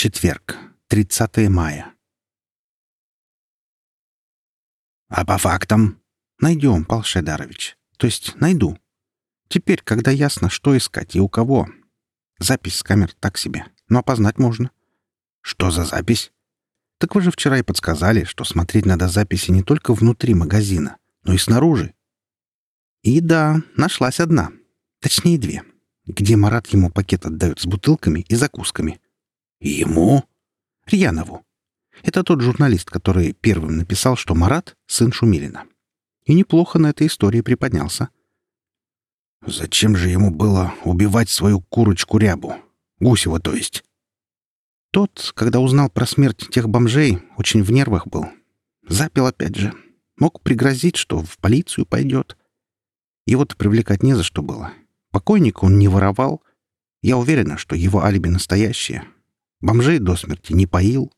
Четверг, 30 мая. А по фактам? Найдем, Пал Шайдарович. То есть найду. Теперь, когда ясно, что искать и у кого. Запись с камер так себе, но опознать можно. Что за запись? Так вы же вчера и подсказали, что смотреть надо записи не только внутри магазина, но и снаружи. И да, нашлась одна. Точнее, две. Где Марат ему пакет отдает с бутылками и закусками — «Ему?» «Рьянову. Это тот журналист, который первым написал, что Марат — сын Шумилина. И неплохо на этой истории приподнялся. «Зачем же ему было убивать свою курочку-рябу? Гусева, то есть?» Тот, когда узнал про смерть тех бомжей, очень в нервах был. Запил опять же. Мог пригрозить, что в полицию пойдет. Его-то привлекать не за что было. Покойника он не воровал. Я уверена, что его алиби настоящее, Бомжей до смерти не поил.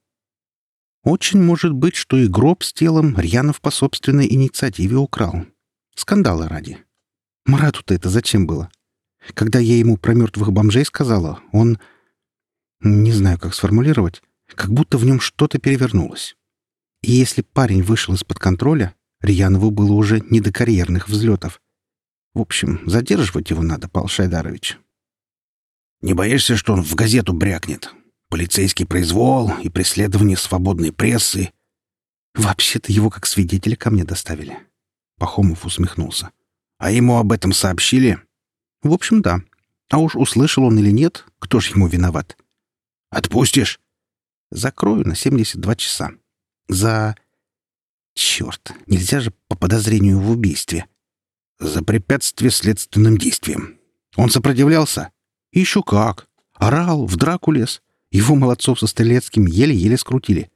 Очень может быть, что и гроб с телом Рьянов по собственной инициативе украл. Скандала ради. Марату-то это зачем было? Когда я ему про мертвых бомжей сказала, он... Не знаю, как сформулировать. Как будто в нем что-то перевернулось. И если парень вышел из-под контроля, Рьянову было уже не до карьерных взлетов. В общем, задерживать его надо, Пал Шайдарович. «Не боишься, что он в газету брякнет?» Полицейский произвол и преследование свободной прессы. Вообще-то его как свидетеля ко мне доставили. Пахомов усмехнулся. А ему об этом сообщили? В общем, да. А уж услышал он или нет, кто ж ему виноват? Отпустишь? Закрою на 72 часа. За... Черт, нельзя же по подозрению в убийстве. За препятствие следственным действиям. Он сопротивлялся? Еще как. Орал, в драку лез. Его молодцов со Стрелецким еле-еле скрутили.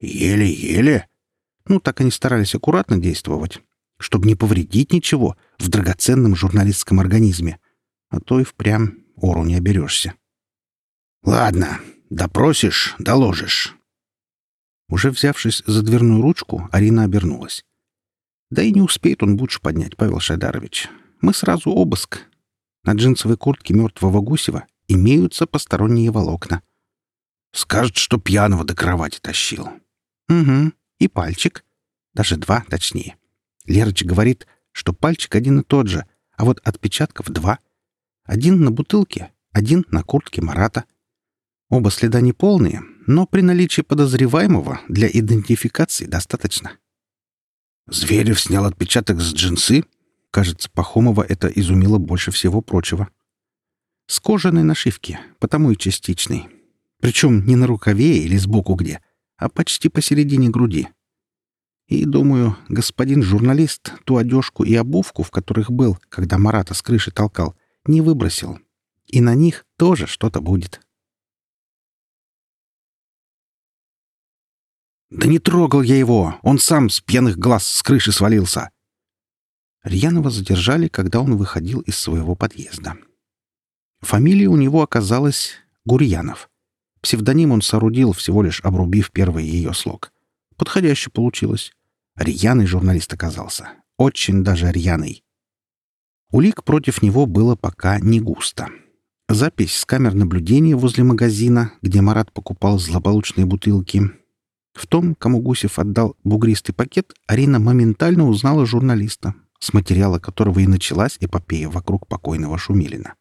Еле-еле? Ну, так они старались аккуратно действовать, чтобы не повредить ничего в драгоценном журналистском организме. А то и впрямь ору не оберешься. Ладно, допросишь, доложишь. Уже взявшись за дверную ручку, Арина обернулась. Да и не успеет он бучу поднять, Павел Шайдарович. Мы сразу обыск. На джинсовой куртке мертвого Гусева имеются посторонние волокна. Скажет, что пьяного до кровати тащил. Угу. И пальчик. Даже два, точнее. Лерыч говорит, что пальчик один и тот же, а вот отпечатков два. Один на бутылке, один на куртке Марата. Оба следа неполные, но при наличии подозреваемого для идентификации достаточно. Зверев снял отпечаток с джинсы? Кажется, Пахомова это изумило больше всего прочего. С кожаной нашивки, потому и частичный. Причем не на рукаве или сбоку где, а почти посередине груди. И, думаю, господин журналист ту одежку и обувку, в которых был, когда Марата с крыши толкал, не выбросил. И на них тоже что-то будет. «Да не трогал я его! Он сам с пьяных глаз с крыши свалился!» Рьянова задержали, когда он выходил из своего подъезда. Фамилия у него оказалась Гурьянов — Псевдоним он соорудил, всего лишь обрубив первый ее слог. Подходяще получилось. Рьяный журналист оказался. Очень даже рьяный. Улик против него было пока не густо. Запись с камер наблюдения возле магазина, где Марат покупал злополучные бутылки. В том, кому Гусев отдал бугристый пакет, Арина моментально узнала журналиста, с материала которого и началась эпопея вокруг покойного Шумилина.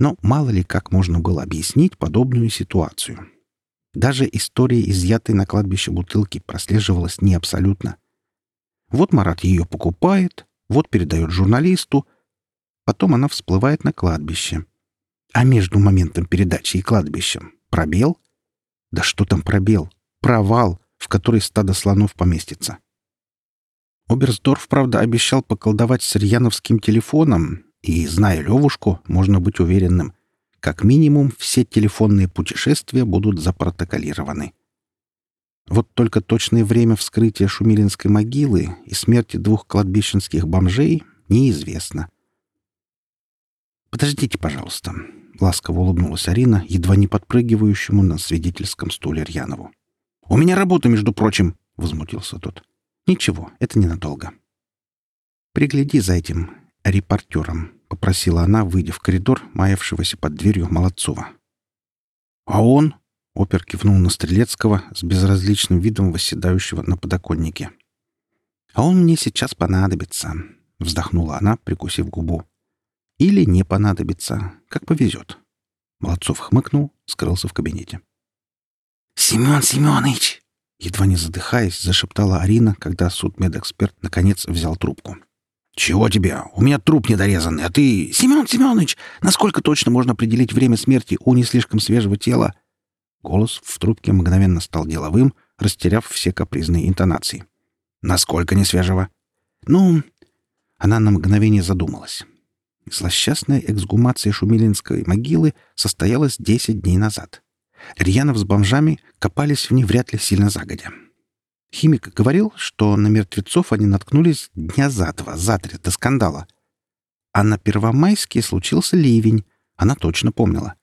Но мало ли как можно было объяснить подобную ситуацию. Даже история изъятой на кладбище бутылки прослеживалась не абсолютно. Вот Марат ее покупает, вот передает журналисту, потом она всплывает на кладбище. А между моментом передачи и кладбищем пробел? Да что там пробел? Провал, в который стадо слонов поместится. Оберсдорф, правда, обещал поколдовать с Рьяновским телефоном, и, зная Левушку, можно быть уверенным, как минимум все телефонные путешествия будут запротоколированы. Вот только точное время вскрытия Шумилинской могилы и смерти двух кладбищенских бомжей неизвестно. «Подождите, пожалуйста», — ласково улыбнулась Арина, едва не подпрыгивающему на свидетельском стуле Рьянову. «У меня работа, между прочим», — возмутился тот. «Ничего, это ненадолго». «Пригляди за этим репортером», — попросила она, выйдя в коридор, маявшегося под дверью Молодцова. «А он? Опер кивнул на Стрелецкого с безразличным видом восседающего на подоконнике. «А он мне сейчас понадобится», — вздохнула она, прикусив губу. «Или не понадобится, как повезет». Молодцов хмыкнул, скрылся в кабинете. «Семен Семенович!» Едва не задыхаясь, зашептала Арина, когда судмедэксперт наконец взял трубку. «Чего тебе? У меня труп недорезанный, а ты...» «Семен Семенович, насколько точно можно определить время смерти у не слишком свежего тела?» Голос в трубке мгновенно стал деловым, растеряв все капризные интонации. «Насколько несвежего?» «Ну...» Она на мгновение задумалась. Злосчастная эксгумация Шумилинской могилы состоялась десять дней назад. Рьянов с бомжами копались в ней вряд ли сильно загодя. Химик говорил, что на мертвецов они наткнулись дня за два, за три до скандала. А на Первомайске случился ливень, она точно помнила.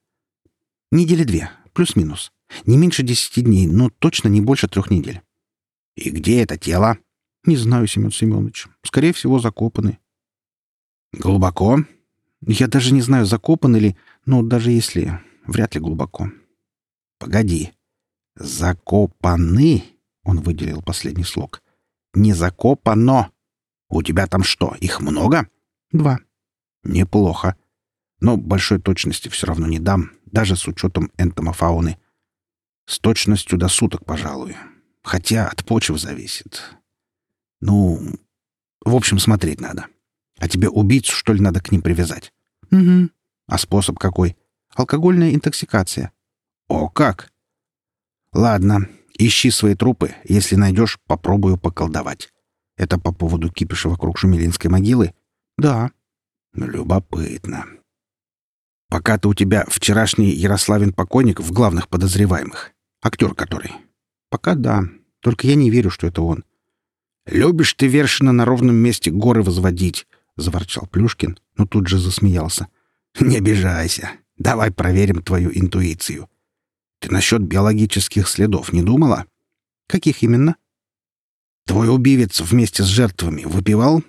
Недели две, плюс-минус. Не меньше десяти дней, но точно не больше трех недель. «И где это тело?» «Не знаю, Семен Семенович. Скорее всего, закопаны». «Глубоко?» «Я даже не знаю, закопаны ли, но даже если... Вряд ли глубоко». «Погоди. Закопаны?» — он выделил последний слог. «Не закопано. У тебя там что, их много?» «Два». «Неплохо. Но большой точности все равно не дам, даже с учетом энтомофауны. С точностью до суток, пожалуй. Хотя от почв зависит. Ну, в общем, смотреть надо. А тебе убийцу, что ли, надо к ним привязать? Угу. А способ какой? Алкогольная интоксикация. О, как? Ладно, ищи свои трупы. Если найдешь, попробую поколдовать. Это по поводу кипиша вокруг Шумилинской могилы? Да. Любопытно. Пока-то у тебя вчерашний Ярославин покойник в главных подозреваемых. Актер который. Пока да. Только я не верю, что это он. Любишь ты Вершина на ровном месте горы возводить, заворчал Плюшкин, но тут же засмеялся. Не обижайся. Давай проверим твою интуицию. Ты насчет биологических следов не думала? Каких именно? Твой убивец вместе с жертвами выпивал?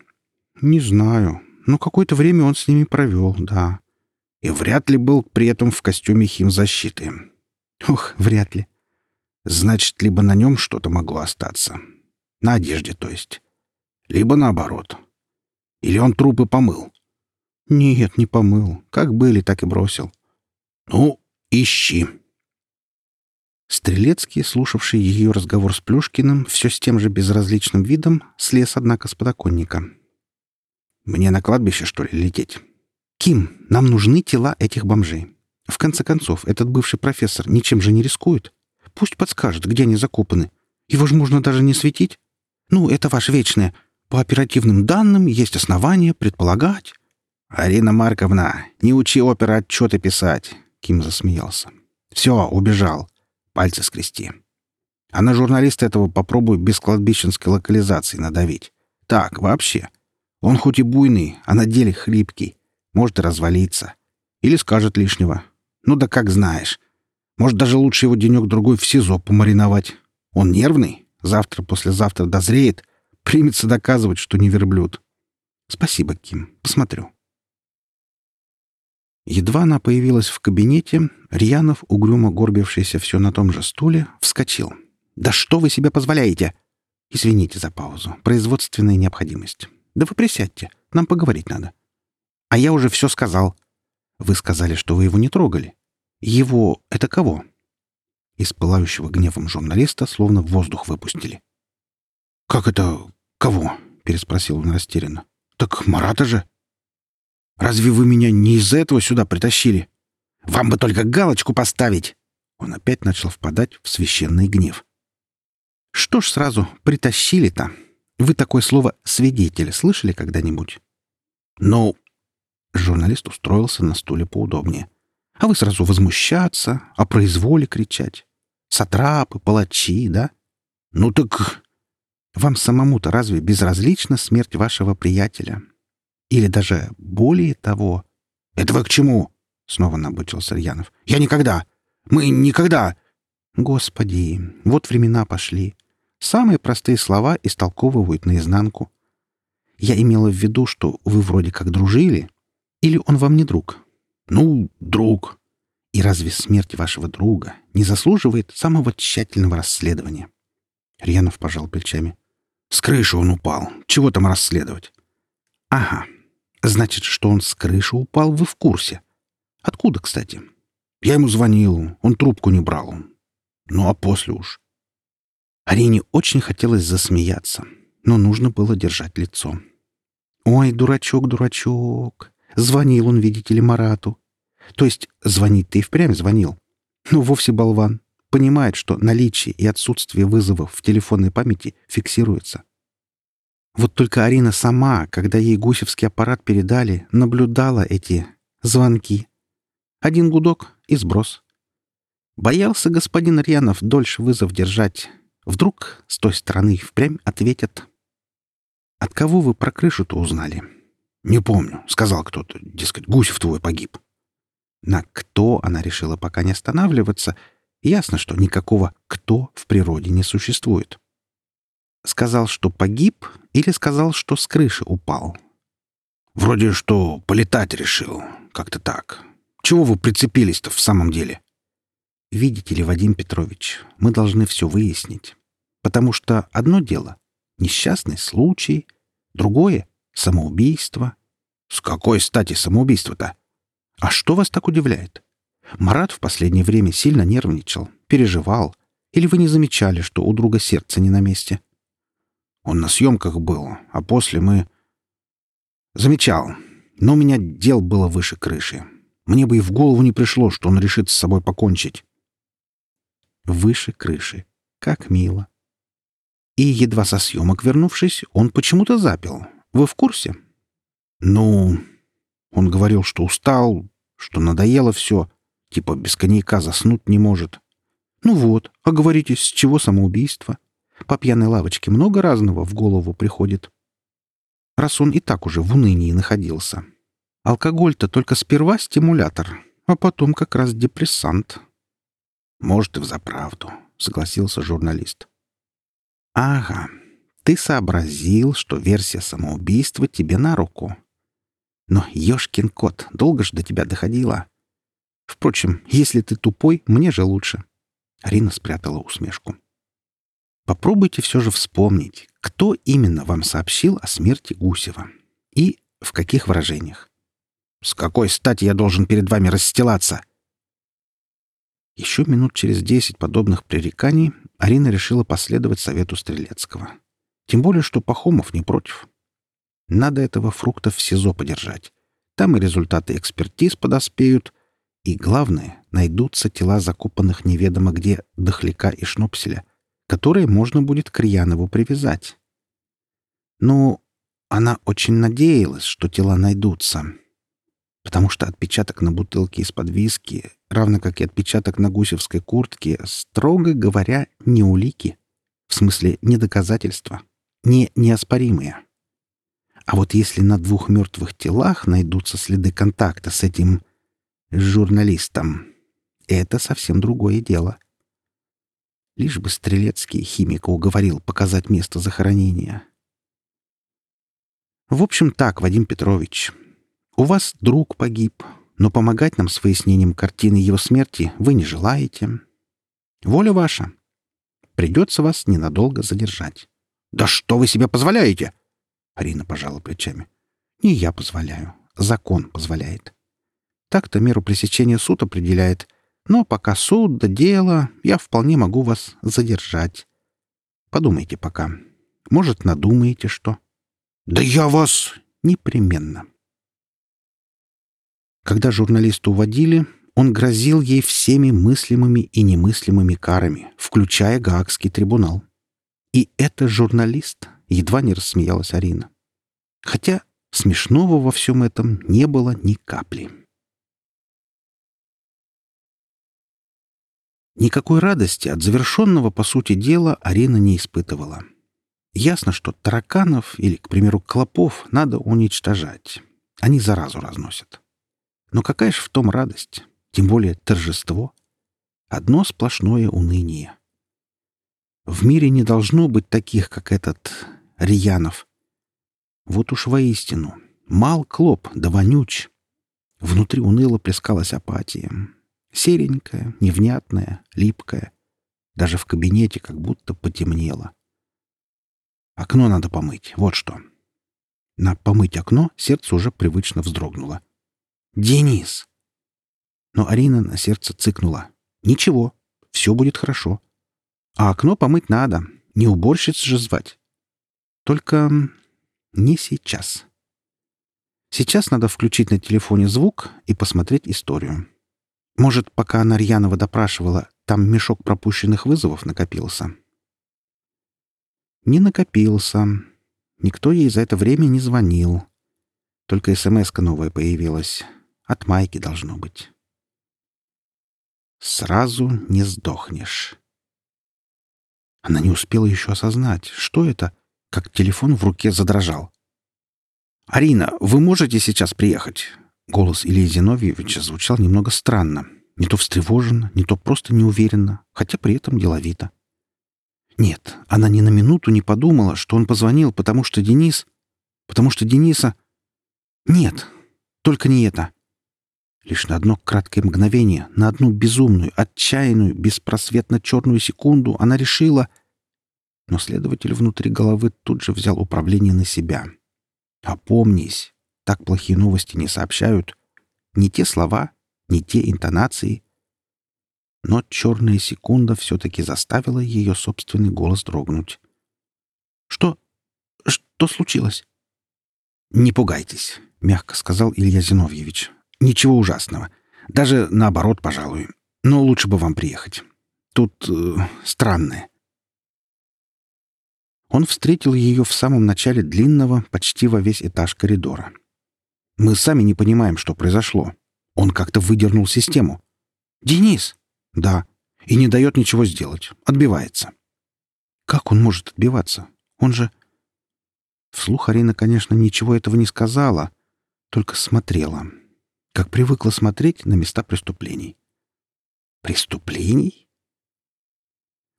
Не знаю. Но какое-то время он с ними провел, да. И вряд ли был при этом в костюме химзащиты. Ох, вряд ли. Значит, либо на нем что-то могло остаться. На одежде, то есть. Либо наоборот. Или он трупы помыл. Нет, не помыл. Как были, так и бросил. Ну, ищи. Стрелецкий, слушавший ее разговор с Плюшкиным, все с тем же безразличным видом, слез, однако, с подоконника. «Мне на кладбище, что ли, лететь?» «Ким, нам нужны тела этих бомжей. В конце концов, этот бывший профессор ничем же не рискует. Пусть подскажет, где они закопаны. Его же можно даже не светить. Ну, это ваше вечное. По оперативным данным есть основания предполагать». «Арина Марковна, не учи опера отчеты писать», — Ким засмеялся. «Все, убежал. Пальцы скрести. А на журналиста этого попробуй без кладбищенской локализации надавить. Так, вообще. Он хоть и буйный, а на деле хлипкий. Может и развалиться. Или скажет лишнего. Ну да как знаешь. Может, даже лучше его денек-другой в СИЗО помариновать. Он нервный, завтра-послезавтра дозреет, примется доказывать, что не верблюд. Спасибо, Ким. Посмотрю. Едва она появилась в кабинете, Рьянов, угрюмо горбившийся все на том же стуле, вскочил. «Да что вы себе позволяете?» «Извините за паузу. Производственная необходимость. Да вы присядьте. Нам поговорить надо». «А я уже все сказал». «Вы сказали, что вы его не трогали». «Его... Это кого?» Из пылающего гневом журналиста словно воздух выпустили. «Как это... кого?» — переспросил он растерянно. «Так Марата же!» Разве вы меня не из-за этого сюда притащили? Вам бы только галочку поставить!» Он опять начал впадать в священный гнев. «Что ж сразу притащили-то? Вы такое слово «свидетель» слышали когда-нибудь?» «Ну...» Журналист устроился на стуле поудобнее. «А вы сразу возмущаться, о произволе кричать. Сатрапы, палачи, да? Ну так...» «Вам самому-то разве безразлична смерть вашего приятеля? Или даже более того. «Этого к чему?» — снова набычился Рьянов. «Я никогда! Мы никогда!» «Господи, вот времена пошли. Самые простые слова истолковывают наизнанку. Я имела в виду, что вы вроде как дружили. Или он вам не друг?» «Ну, друг». И разве смерть вашего друга не заслуживает самого тщательного расследования? Рьянов пожал плечами. С крыши он упал. Чего там расследовать? Ага. Значит, что он с крыши упал, вы в курсе. Откуда, кстати? Я ему звонил, он трубку не брал. Ну а после уж. Арине очень хотелось засмеяться, но нужно было держать лицо. «Ой, дурачок, дурачок!» Звонил он, видите ли, Марату. То есть звонить ты и впрямь звонил. Ну, вовсе болван. Понимает, что наличие и отсутствие вызовов в телефонной памяти фиксируется. Вот только Арина сама, когда ей гусевский аппарат передали, наблюдала эти звонки. Один гудок и сброс. Боялся господин Рьянов дольше вызов держать. Вдруг с той стороны впрямь ответят. «От кого вы про крышу-то узнали?» «Не помню», — сказал кто-то. Дескать, Гусев твой погиб. На «кто» она решила пока не останавливаться. Ясно, что никакого «кто» в природе не существует. Сказал, что погиб, или сказал, что с крыши упал? Вроде что полетать решил. Как-то так. Чего вы прицепились-то в самом деле? Видите ли, Вадим Петрович, мы должны все выяснить. Потому что одно дело — несчастный случай, другое — самоубийство. С какой стати самоубийство-то? А что вас так удивляет? Марат в последнее время сильно нервничал, переживал. Или вы не замечали, что у друга сердце не на месте? Он на съемках был, а после мы... Замечал. Но у меня дел было выше крыши. Мне бы и в голову не пришло, что он решит с собой покончить. Выше крыши. Как мило. И, едва со съемок вернувшись, он почему-то запил. Вы в курсе? Ну, он говорил, что устал, что надоело все. Типа без коньяка заснуть не может. Ну вот, а говорите, с чего самоубийство? По пьяной лавочке много разного в голову приходит. Раз он и так уже в унынии находился. Алкоголь-то только сперва стимулятор, а потом как раз депрессант. Может, и взаправду, — согласился журналист. Ага, ты сообразил, что версия самоубийства тебе на руку. Но, ёшкин кот, долго ж до тебя доходило. Впрочем, если ты тупой, мне же лучше. Арина спрятала усмешку. Попробуйте все же вспомнить, кто именно вам сообщил о смерти Гусева. И в каких выражениях. «С какой стати я должен перед вами расстилаться?» Еще минут через десять подобных пререканий Арина решила последовать совету Стрелецкого. Тем более, что Пахомов не против. Надо этого фрукта в СИЗО подержать. Там и результаты экспертиз подоспеют, и, главное, найдутся тела закопанных неведомо где дохляка и шнопселя, которые можно будет к привязать. Но она очень надеялась, что тела найдутся, потому что отпечаток на бутылке из-под виски, равно как и отпечаток на гусевской куртке, строго говоря, не улики, в смысле не доказательства, не неоспоримые. А вот если на двух мертвых телах найдутся следы контакта с этим журналистом, это совсем другое дело. Лишь бы Стрелецкий химика уговорил показать место захоронения. В общем так, Вадим Петрович, у вас друг погиб, но помогать нам с выяснением картины его смерти вы не желаете. Воля ваша. Придется вас ненадолго задержать. «Да что вы себе позволяете?» Арина пожала плечами. «Не я позволяю. Закон позволяет. Так-то меру пресечения суд определяет. Но пока суд да дело, я вполне могу вас задержать. Подумайте пока. Может, надумаете что?» «Да я вас...» «Непременно». Когда журналиста уводили, он грозил ей всеми мыслимыми и немыслимыми карами, включая Гаагский трибунал. И это журналист, Едва не рассмеялась Арина. Хотя смешного во всем этом не было ни капли. Никакой радости от завершенного, по сути дела, Арина не испытывала. Ясно, что тараканов или, к примеру, клопов надо уничтожать. Они заразу разносят. Но какая ж в том радость? Тем более торжество. Одно сплошное уныние. В мире не должно быть таких, как этот Рьянов. Вот уж воистину, мал клоп да вонюч. Внутри уныло плескалась апатия. Серенькая, невнятная, липкая. Даже в кабинете как будто потемнело. Окно надо помыть, вот что. На помыть окно сердце уже привычно вздрогнуло. «Денис!» Но Арина на сердце цыкнула. «Ничего, все будет хорошо. А окно помыть надо, не уборщиц же звать. Только не сейчас. Сейчас надо включить на телефоне звук и посмотреть историю. Может, пока она Рьянова допрашивала, там мешок пропущенных вызовов накопился?» Не накопился. Никто ей за это время не звонил. Только смс новая появилась. От Майки должно быть. Сразу не сдохнешь. Она не успела еще осознать, что это, как телефон в руке задрожал. «Арина, вы можете сейчас приехать?» Голос Ильи Зиновьевича звучал немного странно. Не то встревоженно, не то просто неуверенно, хотя при этом деловито. Нет, она ни на минуту не подумала, что он позвонил, потому что Денис... Потому что Дениса... Нет, только не это. Лишь на одно краткое мгновение, на одну безумную, отчаянную, беспросветно черную секунду она решила... Но следователь внутри головы тут же взял управление на себя. «Опомнись, так плохие новости не сообщают. Не те слова, не те интонации, но черная секунда все-таки заставила ее собственный голос дрогнуть. «Что? Что случилось?» «Не пугайтесь», — мягко сказал Илья Зиновьевич. «Ничего ужасного. Даже наоборот, пожалуй. Но лучше бы вам приехать. Тут э, странное». Он встретил ее в самом начале длинного, почти во весь этаж коридора. «Мы сами не понимаем, что произошло. Он как-то выдернул систему». «Денис!» Да. И не дает ничего сделать. Отбивается. Как он может отбиваться? Он же... Вслух Арина, конечно, ничего этого не сказала, только смотрела. Как привыкла смотреть на места преступлений. Преступлений?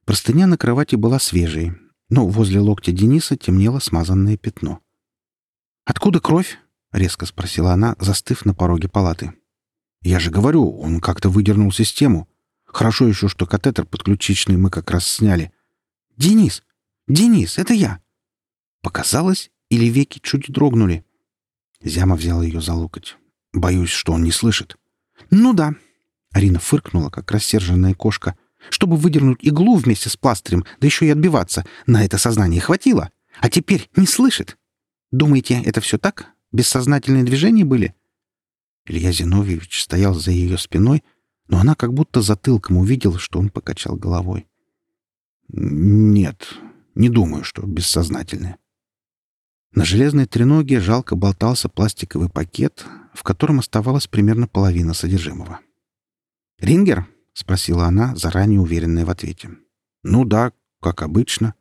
Простыня на кровати была свежей, но возле локтя Дениса темнело смазанное пятно. «Откуда кровь?» — резко спросила она, застыв на пороге палаты. «Я же говорю, он как-то выдернул систему. Хорошо еще, что катетер подключичный мы как раз сняли. «Денис! Денис, это я!» Показалось, или веки чуть дрогнули. Зяма взял ее за локоть. Боюсь, что он не слышит. «Ну да». Арина фыркнула, как рассерженная кошка. «Чтобы выдернуть иглу вместе с пластырем, да еще и отбиваться, на это сознание хватило. А теперь не слышит. Думаете, это все так? Бессознательные движения были?» Илья Зиновьевич стоял за ее спиной, но она как будто затылком увидела, что он покачал головой. «Нет, не думаю, что бессознательное». На железной треноге жалко болтался пластиковый пакет, в котором оставалась примерно половина содержимого. «Рингер?» — спросила она, заранее уверенная в ответе. «Ну да, как обычно.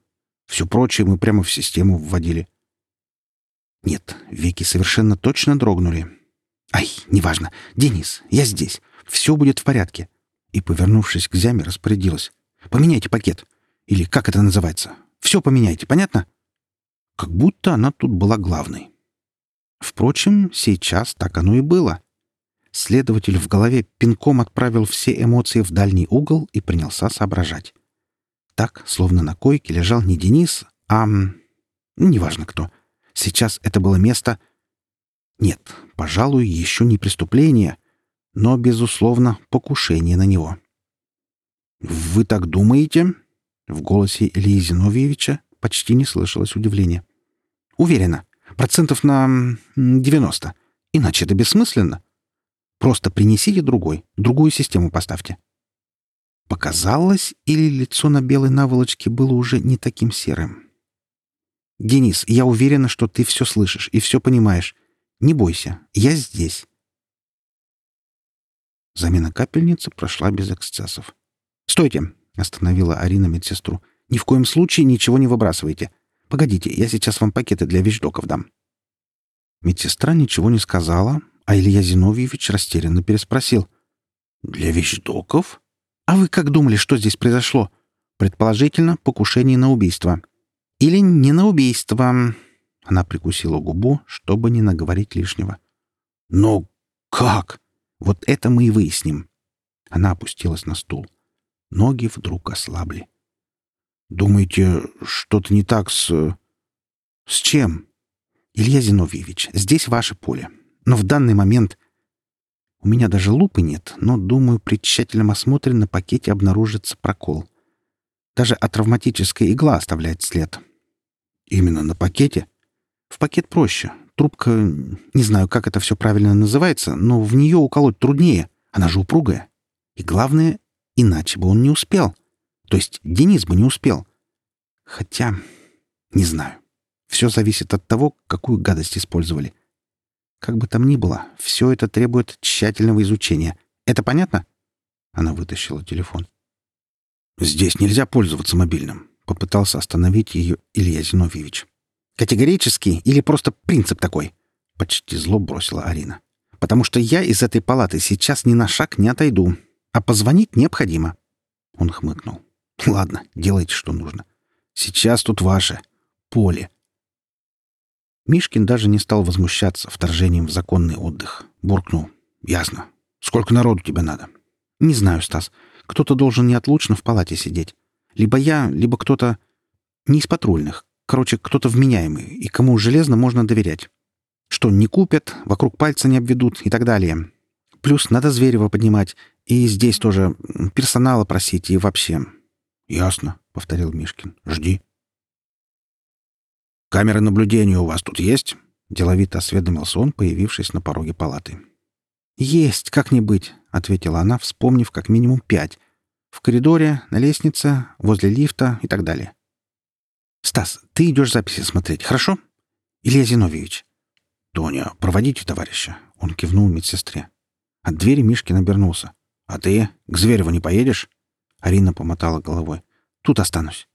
Все прочее мы прямо в систему вводили». «Нет, веки совершенно точно дрогнули. Ай, неважно. Денис, я здесь. Все будет в порядке. И, повернувшись к Зяме, распорядилась. Поменяйте пакет. Или как это называется? Все поменяйте, понятно? Как будто она тут была главной. Впрочем, сейчас так оно и было. Следователь в голове пинком отправил все эмоции в дальний угол и принялся соображать. Так, словно на койке лежал не Денис, а... Неважно кто. Сейчас это было место... Нет, пожалуй, еще не преступление — но, безусловно, покушение на него. «Вы так думаете?» В голосе Ильи Зиновьевича почти не слышалось удивления. «Уверена. Процентов на 90. Иначе это бессмысленно. Просто принесите другой, другую систему поставьте». Показалось, или лицо на белой наволочке было уже не таким серым. «Денис, я уверена, что ты все слышишь и все понимаешь. Не бойся, я здесь. Замена капельницы прошла без эксцессов. «Стойте!» — остановила Арина медсестру. «Ни в коем случае ничего не выбрасывайте. Погодите, я сейчас вам пакеты для вещдоков дам». Медсестра ничего не сказала, а Илья Зиновьевич растерянно переспросил. «Для вещдоков? А вы как думали, что здесь произошло? Предположительно, покушение на убийство. Или не на убийство?» Она прикусила губу, чтобы не наговорить лишнего. «Но как?» Вот это мы и выясним. Она опустилась на стул. Ноги вдруг ослабли. «Думаете, что-то не так с...» «С чем?» «Илья Зиновьевич, здесь ваше поле. Но в данный момент...» «У меня даже лупы нет, но, думаю, при тщательном осмотре на пакете обнаружится прокол. Даже атравматическая игла оставляет след». «Именно на пакете?» «В пакет проще. Трубка... Не знаю, как это все правильно называется, но в нее уколоть труднее. Она же упругая. И главное, иначе бы он не успел. То есть Денис бы не успел. Хотя... Не знаю. Все зависит от того, какую гадость использовали. Как бы там ни было, все это требует тщательного изучения. Это понятно?» Она вытащила телефон. «Здесь нельзя пользоваться мобильным», — попытался остановить ее Илья Зиновьевич. «Категорически или просто принцип такой?» — почти зло бросила Арина. «Потому что я из этой палаты сейчас ни на шаг не отойду, а позвонить необходимо». Он хмыкнул. «Ладно, делайте, что нужно. Сейчас тут ваше. Поле. Мишкин даже не стал возмущаться вторжением в законный отдых. Буркнул. «Ясно. Сколько народу тебе надо?» «Не знаю, Стас. Кто-то должен неотлучно в палате сидеть. Либо я, либо кто-то... Не из патрульных. Короче, кто-то вменяемый, и кому железно можно доверять. Что не купят, вокруг пальца не обведут и так далее. Плюс надо Зверева поднимать, и здесь тоже персонала просить, и вообще». «Ясно», — повторил Мишкин. «Жди». «Камеры наблюдения у вас тут есть?» — деловито осведомился он, появившись на пороге палаты. «Есть, как не быть», — ответила она, вспомнив как минимум пять. «В коридоре, на лестнице, возле лифта и так далее». «Стас, ты идешь записи смотреть, хорошо? Илья Зиновьевич». «Тоня, проводите товарища», — он кивнул медсестре. От двери Мишкин обернулся. «А ты к Звереву не поедешь?» Арина помотала головой. «Тут останусь».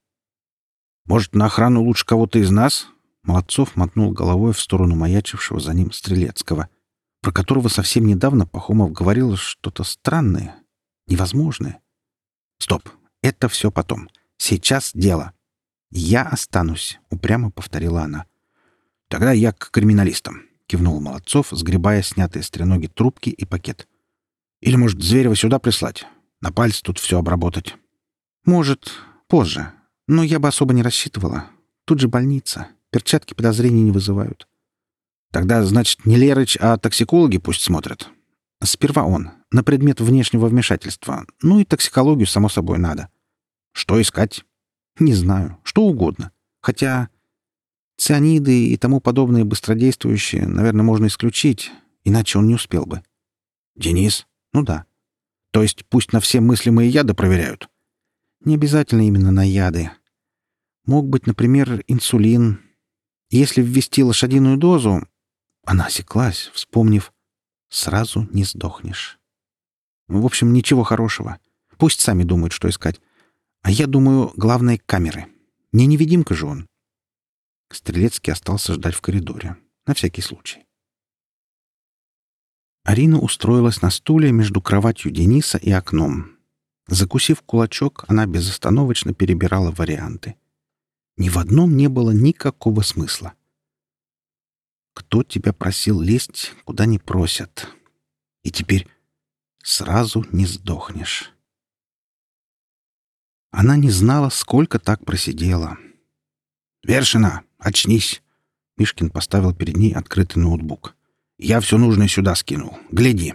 Может, на охрану лучше кого-то из нас?» Молодцов мотнул головой в сторону маячившего за ним Стрелецкого, про которого совсем недавно Пахомов говорил что-то странное, невозможное. «Стоп, это все потом. Сейчас дело. Я останусь», — упрямо повторила она. «Тогда я к криминалистам», — кивнул Молодцов, сгребая снятые с треноги трубки и пакет. «Или, может, Зверева сюда прислать? На пальце тут все обработать». «Может, позже», но я бы особо не рассчитывала. Тут же больница. Перчатки подозрений не вызывают. Тогда, значит, не Лерыч, а токсикологи пусть смотрят. Сперва он, на предмет внешнего вмешательства. Ну и токсикологию, само собой, надо. Что искать? Не знаю. Что угодно. Хотя цианиды и тому подобные быстродействующие, наверное, можно исключить, иначе он не успел бы. Денис? Ну да. То есть пусть на все мыслимые яды проверяют. Не обязательно именно на яды. Мог быть, например, инсулин. Если ввести лошадиную дозу... Она осеклась, вспомнив. Сразу не сдохнешь. В общем, ничего хорошего. Пусть сами думают, что искать. А я думаю, главное — камеры. Не невидимка же он. Стрелецкий остался ждать в коридоре. На всякий случай. Арина устроилась на стуле между кроватью Дениса и окном. Закусив кулачок, она безостановочно перебирала варианты. Ни в одном не было никакого смысла. Кто тебя просил лезть, куда не просят? И теперь сразу не сдохнешь. Она не знала, сколько так просидела. «Вершина, очнись!» Мишкин поставил перед ней открытый ноутбук. «Я все нужное сюда скинул. Гляди!»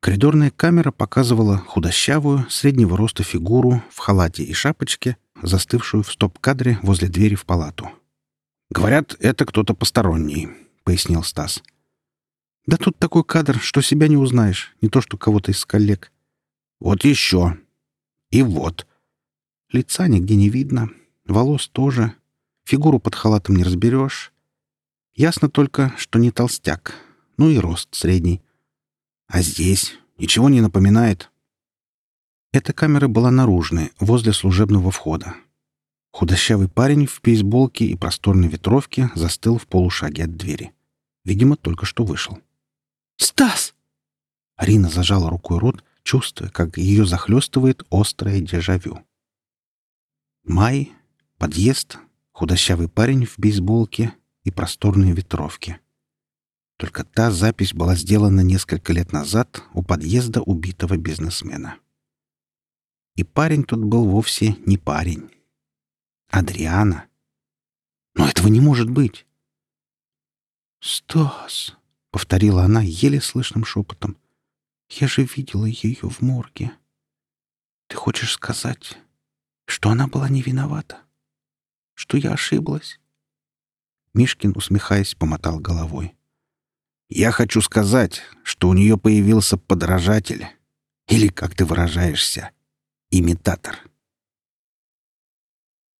Коридорная камера показывала худощавую, среднего роста фигуру в халате и шапочке, застывшую в стоп-кадре возле двери в палату. «Говорят, это кто-то посторонний», — пояснил Стас. «Да тут такой кадр, что себя не узнаешь, не то что кого-то из коллег». «Вот еще. И вот». Лица нигде не видно, волос тоже, фигуру под халатом не разберешь. Ясно только, что не толстяк, ну и рост средний. А здесь ничего не напоминает. Эта камера была наружной, возле служебного входа. Худощавый парень в бейсболке и просторной ветровке застыл в полушаге от двери. Видимо, только что вышел. «Стас!» Арина зажала рукой рот, чувствуя, как ее захлестывает острое дежавю. Май, подъезд, худощавый парень в бейсболке и просторной ветровке. Только та запись была сделана несколько лет назад у подъезда убитого бизнесмена. И парень тут был вовсе не парень. Адриана. Но этого не может быть. «Стас!» — повторила она еле слышным шепотом. «Я же видела ее в морге. Ты хочешь сказать, что она была не виновата? Что я ошиблась?» Мишкин, усмехаясь, помотал головой. «Я хочу сказать, что у нее появился подражатель. Или, как ты выражаешься, имитатор».